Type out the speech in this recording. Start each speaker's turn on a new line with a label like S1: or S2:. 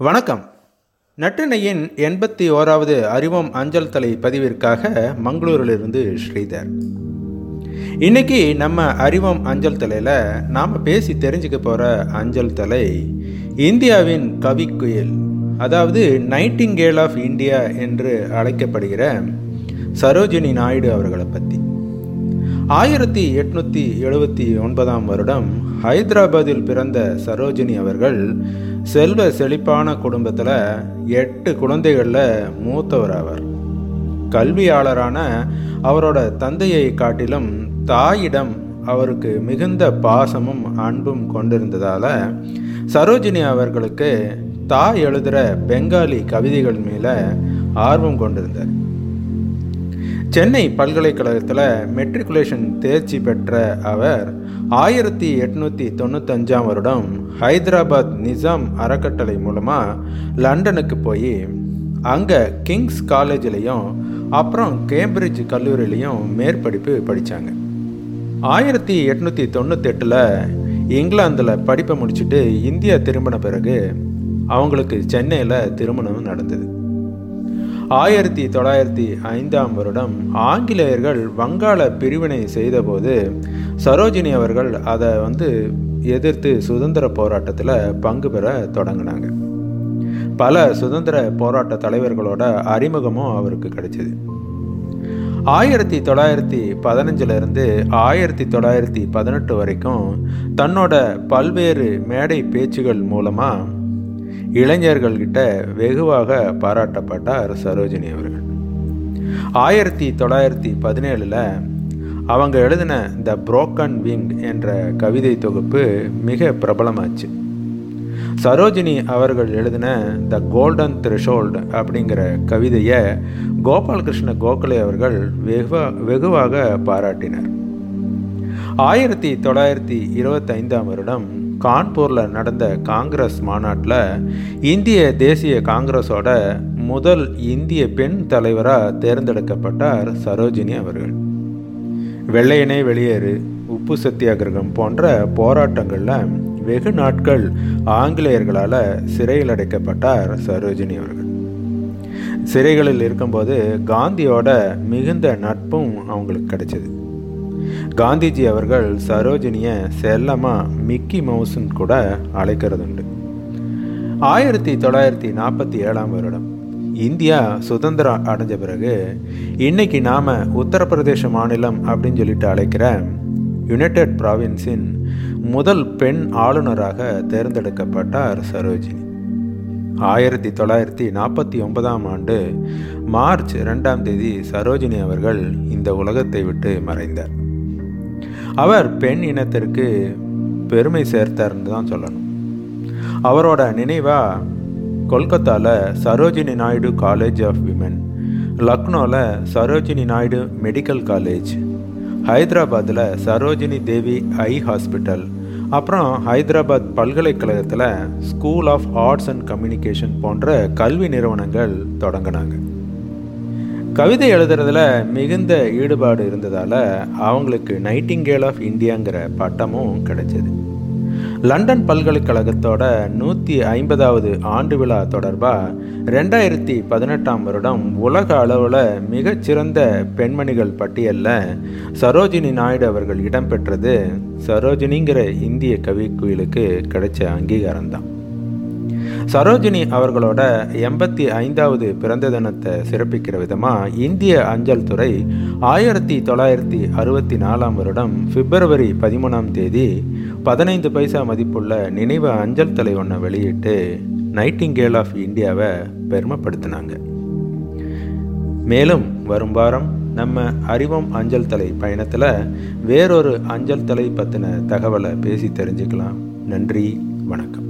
S1: வணக்கம். நட்டினையின் எண்பத்தி ஓராவது அறிவம் அஞ்சல் தலை பதிவிற்காக மங்களூரிலிருந்து ஸ்ரீதர். இன்னைக்கு நம்ம அறிவம் அஞ்சல் தலையில் நாம் பேசி தெரிஞ்சுக்க போகிற அஞ்சல் தலை இந்தியாவின் கவிக்குயில் அதாவது நைட்டிங்கேல் ஆஃப் இந்தியா என்று அழைக்கப்படுகிற சரோஜினி நாயுடு அவர்களை பற்றி ஆயிரத்தி எட்நூற்றி எழுபத்தி ஒன்பதாம் வருடம் ஹைதராபாத்தில் பிறந்த சரோஜினி அவர்கள் செல்வ செழிப்பான குடும்பத்தில் எட்டு குழந்தைகளில் மூத்தவர் ஆவார் கல்வியாளரான அவரோட தந்தையை காட்டிலும் தாயிடம் அவருக்கு மிகுந்த பாசமும் அன்பும் கொண்டிருந்ததால் சரோஜினி அவர்களுக்கு தாய் எழுதுகிற பெங்காலி கவிதைகள் மேலே ஆர்வம் கொண்டிருந்தார். சென்னை பல்கலைக்கழகத்தில் மெட்ரிகுலேஷன் தேர்ச்சி பெற்ற அவர் ஆயிரத்தி எட்நூற்றி தொண்ணூத்தஞ்சாம் வருடம் ஹைதராபாத் நிசாம் அறக்கட்டளை மூலமாக லண்டனுக்கு போய் அங்கே கிங்ஸ் காலேஜ்லேயும் அப்புறம் கேம்பிரிட்ஜ் கல்லூரியிலையும் மேற்படிப்பு படித்தாங்க ஆயிரத்தி எட்நூற்றி தொண்ணூத்தெட்டில் இங்கிலாந்தில் படிப்பை முடிச்சுட்டு இந்தியா திரும்பின பிறகு அவங்களுக்கு சென்னையில் திருமணம் நடந்தது. ஆயிரத்தி தொள்ளாயிரத்தி ஐந்தாம் வருடம் ஆங்கிலேயர்கள் வங்காள பிரிவினை செய்தபோது சரோஜினி அவர்கள் அதை வந்து எதிர்த்து சுதந்திர போராட்டத்தில் பங்கு பெற தொடங்கினாங்க. பல சுதந்திர போராட்ட தலைவர்களோட அறிமுகமும் அவருக்கு கிடைச்சிது. ஆயிரத்தி தொள்ளாயிரத்தி பதினஞ்சிலிருந்து ஆயிரத்தி தொள்ளாயிரத்தி பதினெட்டு வரைக்கும் தன்னோட பல்வேறு மேடை பேச்சுகள் மூலமாக இளைஞர்கள்கிட்ட வெகுவாக பாராட்டப்பட்டார் சரோஜினி அவர்கள். ஆயிரத்தி தொள்ளாயிரத்தி பதினேழில் அவங்க எழுதின த புரோக்கன் விங் என்ற கவிதை தொகுப்பு மிக பிரபலமாச்சு. சரோஜினி அவர்கள் எழுதின த கோல்டன் த்ரெஷோல்டு அப்படிங்கிற கவிதையை கோபாலகிருஷ்ண கோகலே அவர்கள் வெகுவா வெகுவாக பாராட்டினர். ஆயிரத்தி தொள்ளாயிரத்தி இருபத்தைந்தாம் வருடம் கான்பூரில் நடந்த காங்கிரஸ் மாநாட்டில் இந்திய தேசிய காங்கிரஸோட முதல் இந்திய பெண் தலைவராக தேர்ந்தெடுக்கப்பட்டார் சரோஜினி அவர்கள். வெள்ளையனே வெளியேறு உப்பு சத்தியாகிரகம் போன்ற போராட்டங்களில் வெகு நாட்கள் ஆங்கிலேயர்களால் சிறையில் அடைக்கப்பட்டார் சரோஜினி அவர்கள். சிறைகளில் இருக்கும்போது காந்தியோட மிகுந்த நட்பும் அவங்களுக்கு கிடைச்சது. காந்திஜி அவர்கள் சரோஜினியை செல்லமாக மிக்கி மவுசுன்னு கூட அழைக்கிறது உண்டு ஆயிரத்தி தொள்ளாயிரத்தி நாற்பத்தி ஏழாம் வருடம். இந்தியா சுதந்திரம் அடைஞ்ச பிறகு இன்னைக்கு நாம் உத்தரப்பிரதேச மாநிலம் அப்படின்னு சொல்லிட்டு அழைக்கிற யுனைடெட் ப்ராவின்ஸின் முதல் பெண் ஆளுநராக தேர்ந்தெடுக்கப்பட்டார் சரோஜினி. ஆயிரத்தி தொள்ளாயிரத்தி நாற்பத்தி ஒன்பதாம் ஆண்டு மார்ச் ரெண்டாம் தேதி சரோஜினி அவர்கள் இந்த உலகத்தை விட்டு மறைந்தார். அவர் பெண் இனத்திற்கு பெருமை சேர்த்தார்னு தான் சொல்லணும். அவரோட நினைவாக கொல்கத்தாவில் Sarojini Naidu college of women லக்னோவில் சரோஜினி நாயுடு மெடிக்கல் காலேஜ் ஹைதராபாத்தில் சரோஜினி தேவி ஐ ஹாஸ்பிட்டல் அப்புறம் ஹைதராபாத் பல்கலைக்கழகத்தில் school of arts and communication போன்ற கல்வி நிறுவனங்கள் தொடங்கினாங்க. கவிதை எழுதுறதுல மிகுந்த ஈடுபாடு இருந்ததால் அவங்களுக்கு நைட்டிங்கேல் ஆஃப் இந்தியாங்கிற பட்டமும் கிடைச்சது. லண்டன் பல்கலைக்கழகத்தோட நூற்றி ஐம்பதாவது ஆண்டு விழா தொடர்பாக ரெண்டாயிரத்தி பதினெட்டாம் வருடம் உலக அளவில் மிகச்சிறந்த பெண்மணிகள் பட்டியலில் சரோஜினி நாயுடு அவர்கள் இடம்பெற்றது. சரோஜினிங்கிற இந்திய கவிக்குயிலுக்கு கிடைச்ச அங்கீகாரம்தான். சரோஜினி அவர்களோட எண்பத்தி ஐந்தாவது பிறந்த தினத்தை சிறப்பிக்கிற விதமாக இந்திய அஞ்சல் துறை ஆயிரத்தி தொள்ளாயிரத்தி அறுபத்தி நாலாம் வருடம் பிப்ரவரி பதிமூணாம் தேதி பதினைந்து பைசா மதிப்புள்ள நினைவு அஞ்சல் தலை ஒன்றை வெளியிட்டு நைட்டிங்கேல் ஆஃப் இந்தியாவை பெருமைப்படுத்தினாங்க. மேலும் வரும் வாரம் நம்ம அறிவோம் அஞ்சல் தலை பயணத்தில் வேறொரு அஞ்சல் தலை பற்றின தகவலை பேசி தெரிஞ்சுக்கலாம். நன்றி வணக்கம்.